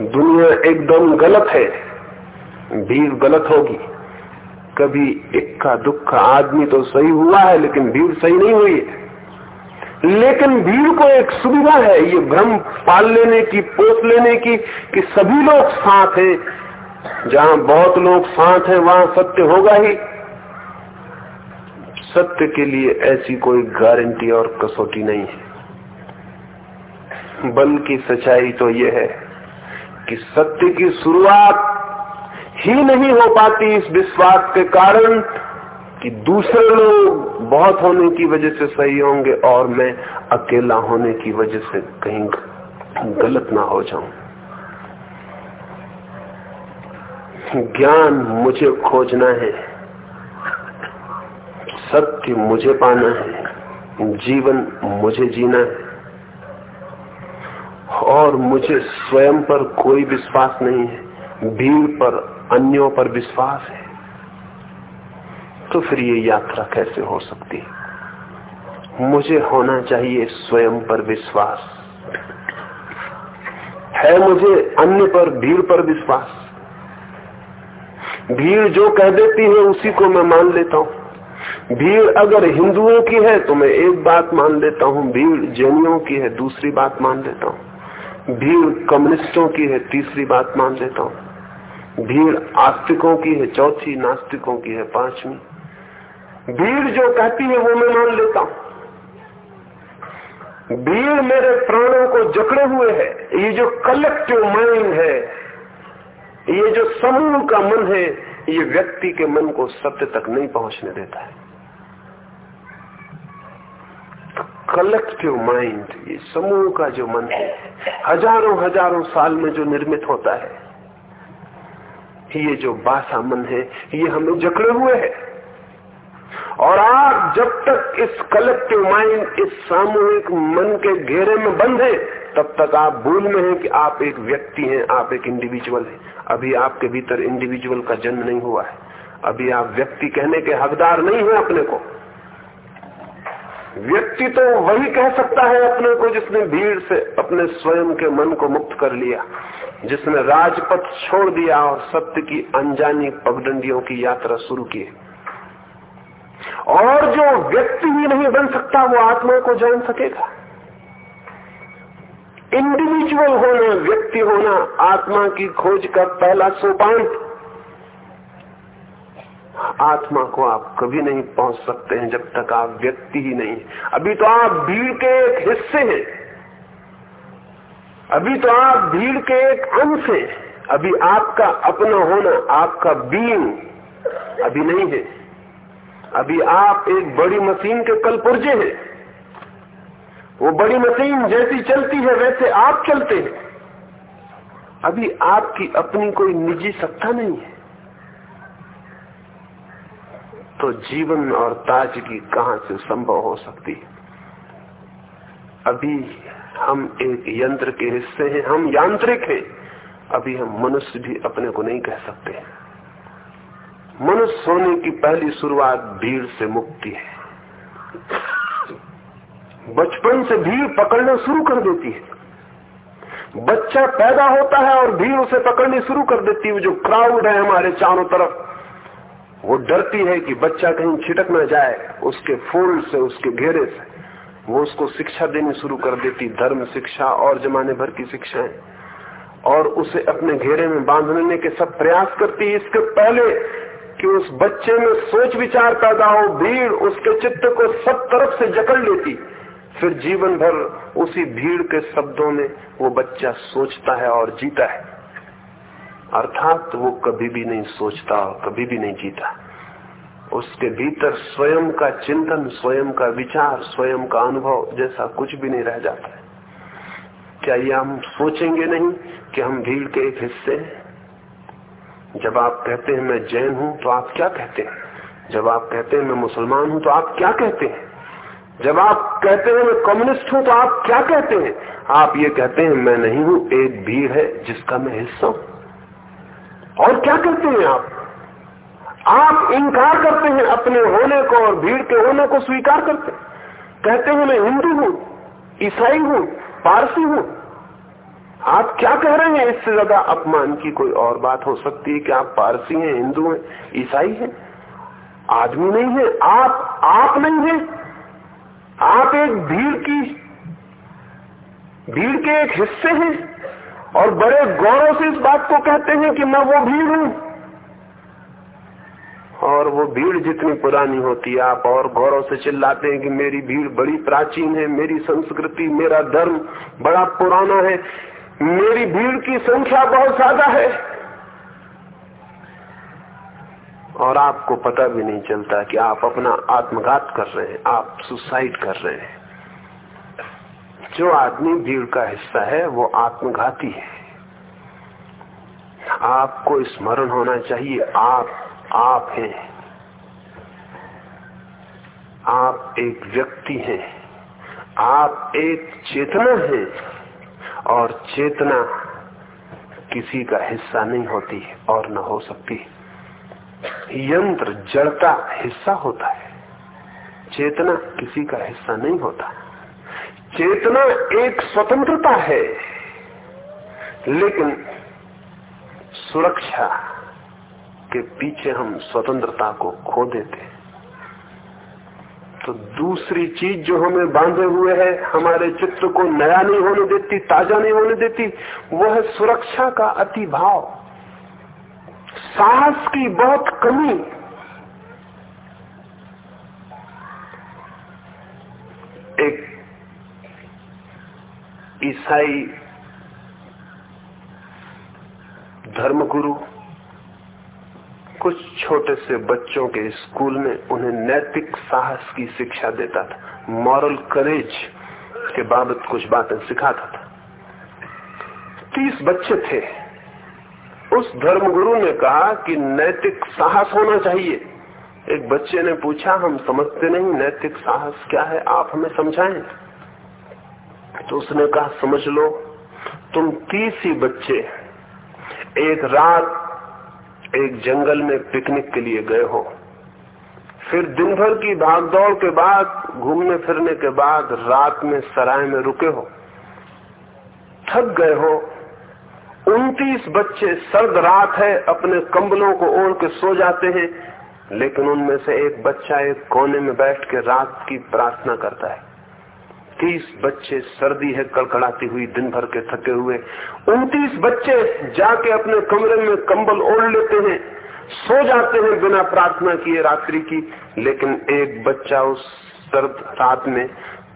Speaker 1: दुनिया एकदम गलत है, भीड़ गलत होगी। कभी इक्का दुक्का आदमी तो सही हुआ है, लेकिन भीड़ सही नहीं हुई है। लेकिन भीड़ को एक सुविधा है, ये भ्रम पाल लेने की, पोस लेने की, कि सभी लोग साथ हैं। जहाँ बहुत लोग साथ हैं, वहाँ सत्य होगा ही। सत्य के लिए ऐसी कोई गारंटी और कसौटी नहीं है। बल्कि सच्चाई तो यह है कि सत्य की शुरुआत ही नहीं हो पाती इस विश्वास के कारण कि दूसरे लोग बहुत होने की वजह से सही होंगे और मैं अकेला होने की वजह से कहीं गलत ना हो जाऊँ। ज्ञान मुझे खोजना है। सत्य मुझे पाना है। जीवन मुझे जीना है। और मुझे स्वयं पर कोई विश्वास नहीं है। भीड़ पर अन्यों पर विश्वास है। तो फिर ये यात्रा कैसे हो सकती है? मुझे होना चाहिए स्वयं पर विश्वास। है मुझे अन्य पर, भीड़ पर विश्वास। भीड़ जो कह देती है, उसी को मैं मान लेता हूँ। भीड़ अगर हिंदुओं की है तो मैं एक बात मान लेता हूँ, भीड़ जैनियों की है, दूसरी बात मान लेता हूँ। भीड़ कम्युनिस्टों की है, तीसरी बात मान लेता हूँ। भीड़ आस्तिकों की है, चौथी नास्तिकों की है, पांचवी। भीड़ जो कहती है, वो मैं मान लेता हूँ। भीड़ मेरे प्राणों को जकड़े हुए है। ये जो कलेक्टिव माइंड है, ये जो समूह का मन है, ये व्यक्ति के मन को सत्य तक नहीं पहुँचने देता है। कलेक्टिव माइंड ये समूह का जो मन है, हज़ारों हज़ारों साल में जो निर्मित होता है, ये जो बासा मन है, ये हमें जकड़े हुए है। और आप जब तक इस कलेक्टिव माइंड इस सामूहिक मन के घेरे में बंद है, तब तक आप भूल में हैं कि आप एक व्यक्ति हैं, आप एक इंडिविजुअल हैं। अभी आपके भीतर इंडिविजुअल का जन्म नहीं हुआ है। अभी आप व्यक्ति कहने के हकदार नहीं हैं अपने को। व्यक्ति तो वही कह सकता है अपने को जिसने भीड़ से अपने स्वयं के मन को मुक्त कर लिया, जिसने राजपथ छोड़ दिया और सत्य की अनजानी पगडंडियों की यात्रा शुरू की। और जो व्यक्ति ही नहीं बन सकता, वो आत्मा को जान सकेगा। इंडिविजुअल होना, व्यक्ति होना, आत्मा की खोज का पहला सोपान। आत्मा को आप कभी नहीं पहुँच सकते हैं जब तक आप व्यक्ति ही नहीं। अभी तो आप भीड़ के एक हिस्से हैं। अभी तो आप भीड़ के एक अंश हैं। अभी आपका अपना होना, आपका बीइंग अभी नहीं है। अभी आप एक बड़ी मशीन के कल पुर्जे हैं। वो बड़ी मशीन जैसी चलती है, वैसे आप चलते हैं। अभी आपकी अपनी कोई निजी सत्ता नहीं है। तो जीवन और ताजगी कहाँ से संभव हो सकती है? अभी हम एक यंत्र के हिस्से हैं, हम यांत्रिक हैं। अभी हम मनुष्य भी अपने को नहीं कह सकते। मनुष्य होने की पहली शुरुआत भीड़ से मुक्ति है। बचपन से भीड़ पकड़ना शुरू कर देती है। बच्चा पैदा होता है और भीड़ उसे पकड़नी शुरू कर देती है। जो क्राउड है हमारे चारों तरफ़ वो डरती है कि बच्चा कहीं छिटक ना जाए, उसके फोल्ड से, उसके घेरे से। वो उसको शिक्षा देनी शुरू कर देती, धर्म शिक्षा और जमाने भर की शिक्षाएँ। और उसे अपने घेरे में बांधने के सब प्रयास करती इसके पहले कि उस बच्चे में सोच विचार पैदा हो, भीड़ उसके चित्त को सब तरफ़ से जकड़ लेती। फिर जीवन भर उसी भीड़ के शब्दों में वो बच्चा सोचता है और जीता है। अर्थात वो कभी भी नहीं सोचता, कभी भी नहीं जीता। उसके भीतर स्वयं का चिंतन, स्वयं का विचार, स्वयं का अनुभव जैसा कुछ भी नहीं रह जाता है। क्या ये हम सोचेंगे नहीं कि हम भीड़ के एक हिस्से हैं? जब आप कहते हैं, मैं जैन हूँ तो आप क्या कहते हैं? जब आप कहते हैं, मैं मुसलमान हूँ तो आप क्या कहते हैं? जब आप कहते हैं, मैं कम्युनिस्ट हूँ तो आप क्या कहते हैं? आप ये कहते हैं, मैं नहीं हूँ, एक भीड़ है जिसका मैं हिस्सा हूँ। और क्या करते हैं आप? आप इनकार करते हैं अपने होने को और भीड़ के होने को स्वीकार करते कहते हैं, मैं हिंदू हूँ, ईसाई हूँ, पारसी हूँ। आप क्या कह रहे हैं? इससे ज़्यादा अपमान की कोई और बात हो सकती है कि आप पारसी हैं, हिंदू हैं, ईसाई हैं? आदमी नहीं है, आप आप नहीं है। आप एक भीड़ की, भीड़ के एक हिस्से हैं। और बड़े गौरव से इस बात को कहते हैं कि मैं वो भीड़ हूँ। और वो भीड़ जितनी पुरानी होती है, आप और गौरव से चिल्लाते हैं कि मेरी भीड़ बड़ी प्राचीन है, मेरी संस्कृति, मेरा धर्म बड़ा पुराना है, मेरी भीड़ की संख्या बहुत ज़्यादा है। और आपको पता भी नहीं चलता कि आप अपना आत्मघात कर रहे हैं, आप सुसाइड कर रहे हैं। जो आदमी भीड़ का हिस्सा है, वो आत्मघाती है। आपको स्मरण होना चाहिए, आप आप हैं। आप एक व्यक्ति हैं। आप एक चेतना हैं और चेतना किसी का हिस्सा नहीं होती और न हो सकती। यंत्र जड़ता हिस्सा होता है। चेतना किसी का हिस्सा नहीं होता। चेतना एक स्वतंत्रता है, लेकिन सुरक्षा के पीछे हम स्वतंत्रता को खो देते तो दूसरी चीज़ जो हमें बांधे हुए है, हमारे चित्र को नया नहीं होने देती, ताज़ा नहीं होने देती, वो है सुरक्षा का अति भाव साहस की बहुत कमी एक ईसाई धर्मगुरु कुछ छोटे से बच्चों के स्कूल में उन्हें नैतिक साहस की शिक्षा देता था मॉरल करेज के बाबत कुछ बातें सिखाता था। तीस बच्चे थे। उस धर्मगुरु ने कहा कि नैतिक साहस होना चाहिए। एक बच्चे ने पूछा, हम समझते नहीं नैतिक साहस क्या है? आप हमें समझाएँ। तो उसने कहा, समझ लो, तुम तीस ही बच्चे एक रात एक जंगल में पिकनिक के लिए गए हो। फिर दिन भर की भागदौड़ के बाद, घूमने फिरने के बाद रात में सराय में रुके हो। थक गए हो। उनतीस बच्चे सर्द रात है, अपने कंबलों को ओढ़ के सो जाते हैं, लेकिन उनमें से एक बच्चा एक कोने में बैठ के रात की प्रार्थना करता है। तीस बच्चे सर्दी है, कड़कड़ाती हुई दिन भर के थके हुए। उनतीस बच्चे जाके अपने कमरे में कंबल ओढ़ लेते हैं, सो जाते हैं बिना प्रार्थना किए रात्रि की। लेकिन एक बच्चा उस सर्द रात में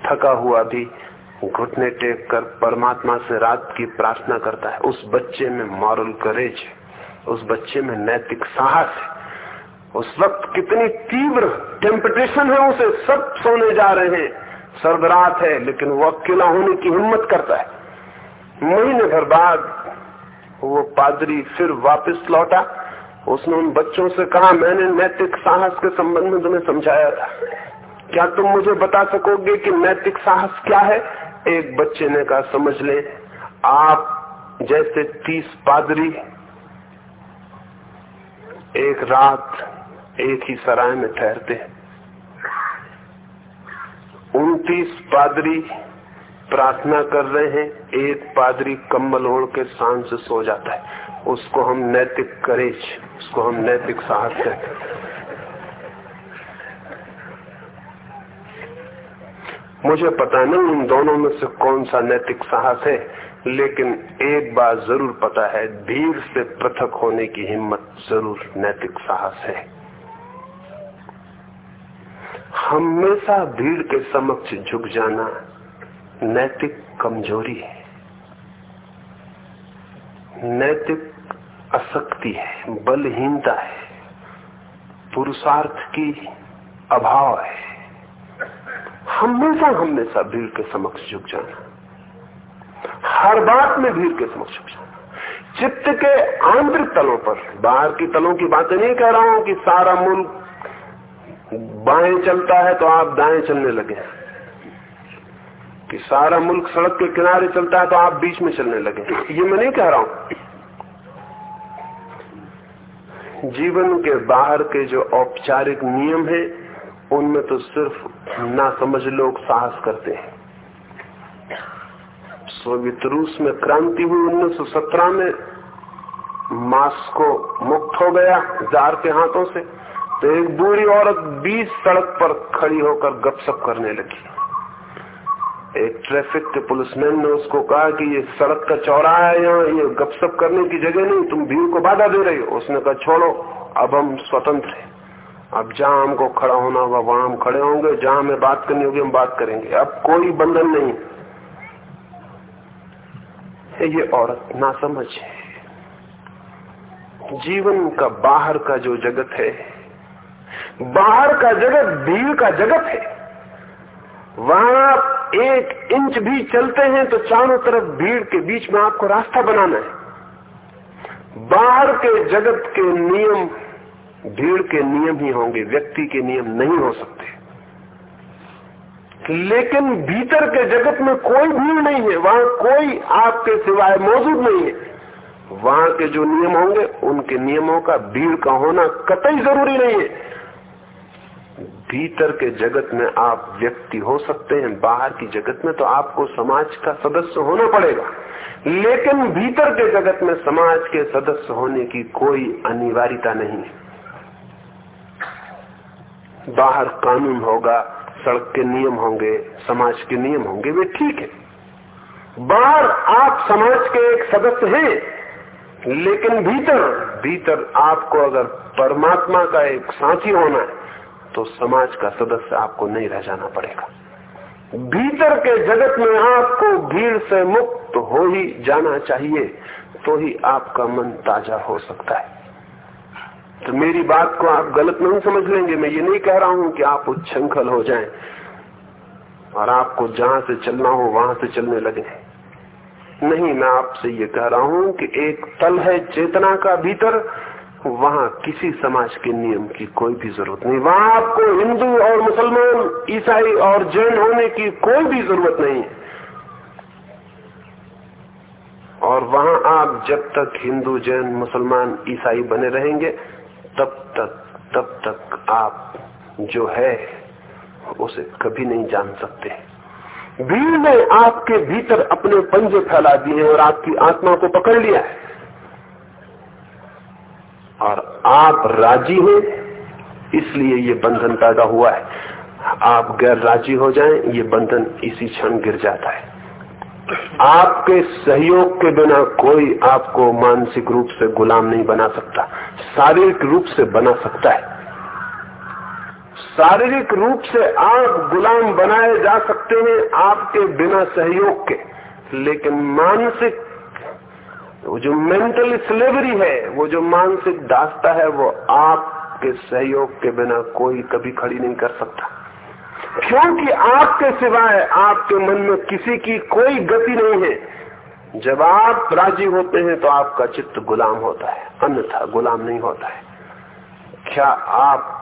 Speaker 1: थका हुआ भी घुटने टेक कर परमात्मा से रात की प्रार्थना करता है। उस बच्चे में मॉरल करेज उस बच्चे में नैतिक साहस है। उस वक्त कितनी तीव्र टेम्पटेशन है, उसे सब सोने जा रहे हैं। सर्वरात है, लेकिन वो अकेला होने की हिम्मत करता है। महीने भर बाद वो पादरी फिर वापस लौटा। उसने उन बच्चों से कहा, मैंने नैतिक साहस के संबंध में तुम्हें समझाया था। क्या तुम मुझे बता सकोगे कि नैतिक साहस क्या है? एक बच्चे ने कहा, समझ ले, आप जैसे तीस पादरी एक रात एक ही सराय में ठहरते उनतीस पादरी प्रार्थना कर रहे हैं, एक पादरी कम्बल ओढ़ के सांस से सो जाता है। उसको हम नैतिक करेज, उसको हम नैतिक साहस कहते हैं। मुझे पता नहीं उन दोनों में से कौन सा नैतिक साहस है, लेकिन एक बात ज़रूर पता है, भीड़ से पृथक होने की हिम्मत ज़रूर नैतिक साहस है। हमेशा भीड़ के समक्ष झुक जाना नैतिक कमज़ोरी है। नैतिक अशक्ति है, बलहीनता है, पुरुषार्थ की अभाव है। हमेशा हमेशा भीड़ के समक्ष झुक जाना, हर बात में भीड़ के समक्ष झुक जाना। चित्त के आंतरिक तलों पर, बाहर की तलों की बातें नहीं कह रहा हूँ कि सारा मुल्क बाएँ चलता है तो आप दाएँ चलने लगे कि सारा मुल्क सड़क के किनारे चलता है तो आप बीच में चलने लगे ये मैं नहीं कह रहा हूँ। जीवन के बाहर के जो औपचारिक नियम है, उनमें तो सिर्फ़ ना समझ लोग साहस करते हैं। सोवियत रूस में क्रांति हुई 1917 में। मास्को मुक्त हो गया, जार के हाथों से। तो एक बूढ़ी औरत बीस सड़क पर खड़ी होकर गपशप करने लगी। एक ट्रैफ़िक के पुलिसमैन ने उसको कहा कि ये सड़क का चौराहा है यहाँ, ये गपशप करने की जगह नहीं, तुम भीड़ को बाधा दे रही हो। उसने कहा, छोड़ो, अब हम स्वतंत्र हैं। अब जहाँ हमको खड़ा होना होगा, वहाँ हम खड़े होंगे। जहाँ हमें बात करनी होगी, हम बात करेंगे। अब कोई बंधन नहीं। ये औरत ना समझ जीवन का बाहर का जो जगत है बाहर का जगत भीड़ का जगत है। वहाँ आप एक इंच भी चलते हैं तो चारों तरफ़ भीड़ के बीच में आपको रास्ता बनाना है। बाहर के जगत के नियम, भीड़ के नियम ही होंगे, व्यक्ति के नियम नहीं हो सकते। लेकिन भीतर के जगत में कोई भीड़ नहीं है, वहाँ कोई आपके सिवाय मौजूद नहीं है। वहाँ के जो नियम होंगे, उनके नियमों का भीड़ का होना कतई ज़रूरी नहीं है। भीतर के जगत में आप व्यक्ति हो सकते हैं, बाहर की जगत में तो आपको समाज का सदस्य होना पड़ेगा। लेकिन भीतर के जगत में समाज के सदस्य होने की कोई अनिवार्यता नहीं है। बाहर कानून होगा, सड़क के नियम होंगे, समाज के नियम होंगे, वे ठीक है। बाहर आप समाज के एक सदस्य हैं, लेकिन भीतर भीतर आपको अगर परमात्मा का एक साथी होना है तो समाज का सदस्य आपको नहीं रह जाना पड़ेगा। भीतर के जगत में आपको भीड़ से मुक्त हो ही जाना चाहिए तो ही आपका मन ताज़ा हो सकता है। तो मेरी बात को आप गलत नहीं समझ लेंगे। मैं ये नहीं कह रहा हूँ कि आप उच्छृंखल हो जाएँ और आपको जहाँ से चलना हो वहाँ से चलने लगे। नहीं, मैं आपसे ये कह रहा हूँ कि एक तल है चेतना का भीतर वहाँ किसी समाज के नियम की कोई भी ज़रूरत नहीं। वहाँ आपको हिंदू और मुसलमान, ईसाई और जैन होने की कोई भी ज़रूरत नहीं। और वहाँ आप जब तक हिंदू, जैन, मुसलमान, ईसाई बने रहेंगे, तब तक तब तक आप जो है, उसे कभी नहीं जान सकते। भीड़ ने आपके भीतर अपने पंजे फैला दिए और आपकी आत्मा को पकड़ लिया है। और आप राज़ी हैं, इसलिए ये बंधन पैदा हुआ है। आप गैर राज़ी हो जाएँ, ये बंधन इसी क्षण गिर जाता है। आपके सहयोग के बिना कोई आपको मानसिक रूप से गुलाम नहीं बना सकता, शारीरिक रूप से बना सकता है। शारीरिक रूप से आप गुलाम बनाए जा सकते हैं आपके बिना सहयोग के, लेकिन मानसिक वो जो मेंटल स्लेवरी है, वो जो मानसिक दास्ता है, वो आपके सहयोग के बिना कोई कभी खड़ी नहीं कर सकता। क्योंकि आपके सिवाय आपके मन में किसी की कोई गति नहीं है। जब आप राज़ी होते हैं तो आपका चित्त गुलाम होता है। अन्यथा गुलाम नहीं होता है। क्या आप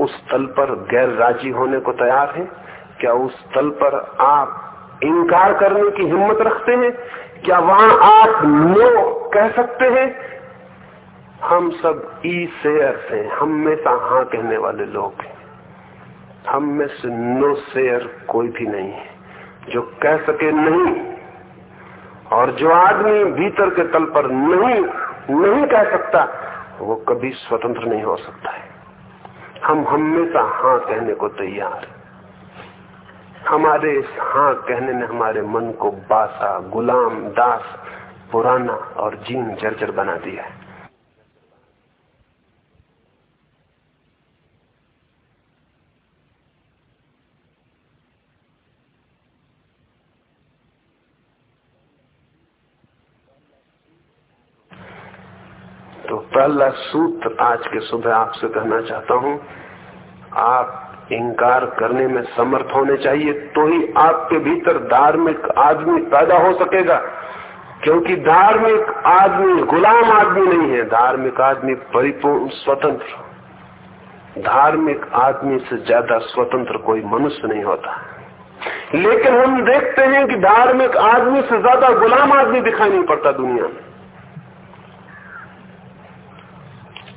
Speaker 1: उस तल पर गैर राज़ी होने को तैयार हैं? क्या उस तल पर आप इनकार करने की हिम्मत रखते हैं? क्या वहाँ आप नो कह सकते हैं? हम सब ई शेयर हैं। हमेशा हाँ कहने वाले लोग हैं। हम में से नो शेयर कोई भी नहीं है। जो कह सके नहीं, और जो आदमी भीतर के तल पर नहीं नहीं कह सकता, वो कभी स्वतंत्र नहीं हो सकता है। हम हमेशा हाँ कहने को तैयार हमारे इस हाँ कहने ने हमारे मन को बासा, गुलाम, दास, पुराना और जीन जर्जर बना दिया है। पहला सूत्र आज के सुबह आपसे कहना चाहता हूँ, आप इंकार करने में समर्थ होने चाहिए तो ही आपके भीतर धार्मिक आदमी पैदा हो सकेगा। क्योंकि धार्मिक आदमी, गुलाम आदमी नहीं है। धार्मिक आदमी परिपूर्ण, स्वतंत्र। धार्मिक आदमी से ज़्यादा स्वतंत्र कोई मनुष्य नहीं होता। लेकिन हम देखते हैं कि धार्मिक आदमी से ज़्यादा गुलाम आदमी दिखाई नहीं पड़ता दुनिया में।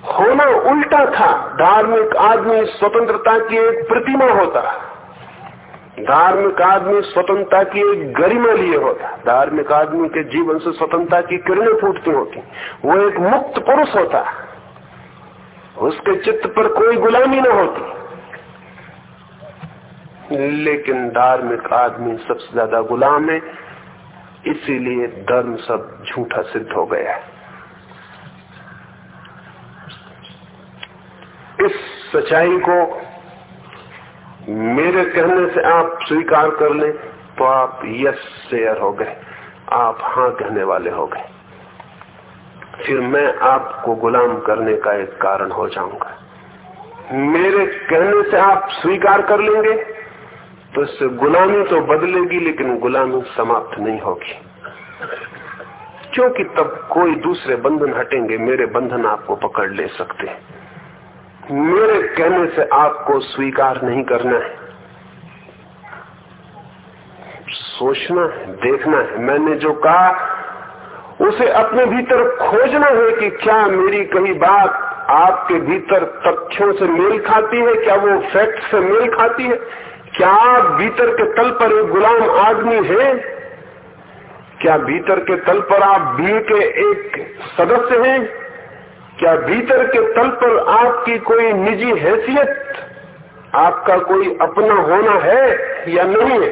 Speaker 1: होना उल्टा था। धार्मिक आदमी स्वतंत्रता की एक प्रतिमा होता। धार्मिक आदमी स्वतंत्रता की एक गरिमा लिए होता। धार्मिक आदमी के जीवन से स्वतंत्रता की किरणें फूटती होती। वो एक मुक्त पुरुष होता। उसके चित्त पर कोई गुलामी न होती। लेकिन धार्मिक आदमी सबसे ज़्यादा गुलाम है। इसीलिए धर्म सब झूठा सिद्ध हो गया है। इस सच्चाई को मेरे कहने से आप स्वीकार कर लें तो आप यस शेयर हो गए। आप हाँ कहने वाले हो गए। फिर मैं आपको गुलाम करने का एक कारण हो जाऊँगा। मेरे कहने से आप स्वीकार कर लेंगे तो इससे गुलामी तो बदलेगी, लेकिन गुलामी समाप्त नहीं होगी। क्योंकि तब कोई दूसरे बंधन हटेंगे, मेरे बंधन आपको पकड़ ले सकते हैं। मेरे कहने से आपको स्वीकार नहीं करना है। सोचना है, देखना है। मैंने जो कहा, उसे अपने भीतर खोजना है कि क्या मेरी कही बात आपके भीतर तथ्यों से मेल खाती है, क्या वो फैक्ट से मेल खाती है? क्या आप भीतर के तल पर एक गुलाम आदमी है? क्या भीतर के तल पर आप भीड़ के एक सदस्य हैं? क्या भीतर के तल पर आपकी कोई निजी हैसियत, आपका कोई अपना होना है या नहीं है?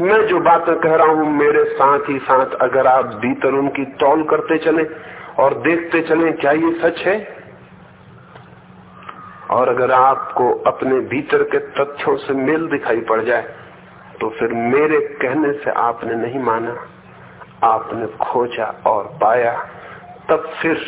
Speaker 1: मैं जो बातें कह रहा हूँ, मेरे साथ ही साथ अगर आप भीतर उनकी तौल करते चले और देखते चले, क्या ये सच है? और अगर आपको अपने भीतर के तथ्यों से मेल दिखाई पड़ जाए तो फिर मेरे कहने से आपने नहीं माना, आपने खोजा और पाया। तब फिर